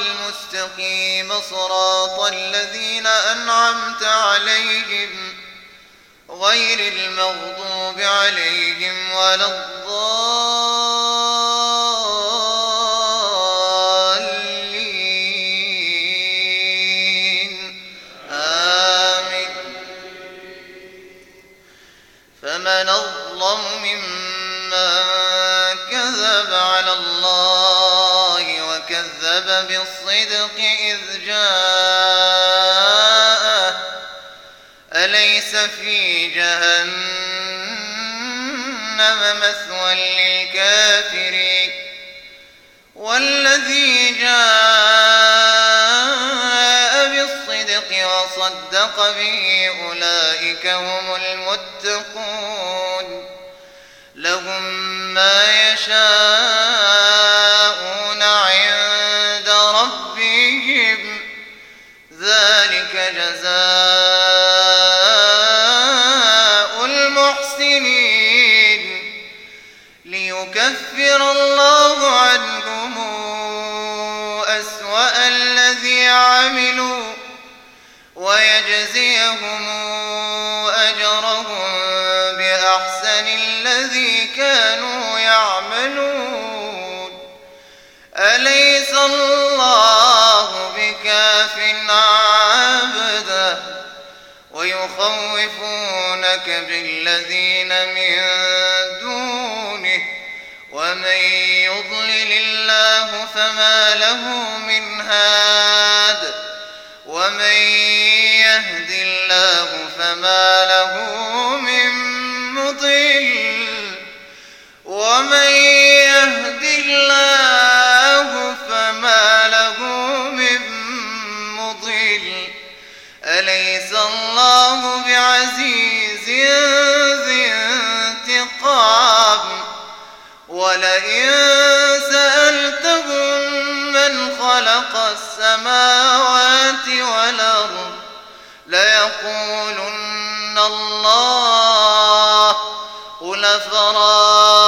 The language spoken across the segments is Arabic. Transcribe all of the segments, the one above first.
المستقيم صراط الذين أنعمت عليهم غير المغضوب عليهم ولا الضالين. آمين. فمن أظلم ممن كذب على الله وكذب بالصدق إذ جاءه. أليس في جهنم مثوى للكافرين؟ والذي جاء بالصدق وصدق به أولئك هم المتقون. لهم ما يشاءون ويجزيهم أجرهم بأحسن الذي كانوا يعملون. أليس الله بكاف عبده ويخوفونك بالذين من دونه؟ ومن يضلل الله فما له من هاد؟ ومن أليس الله بعزيز ذي انتقام. ولئن سألتهم من خلق السماوات والأرض ليقولن الله قل فرأيتم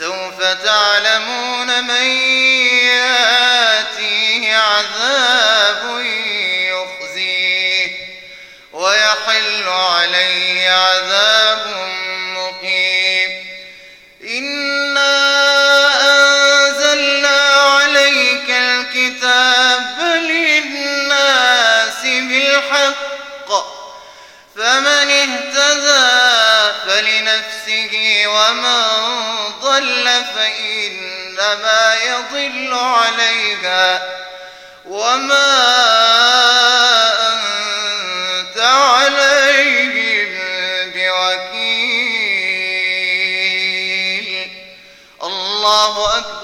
فسوف تعلمون من ياتيه عذاب يخزيه ويحل عليه عذاب فلنفسه ومن ضل فإنما يضل عليها وما أنت عليهم بوكيل. الله أكبر.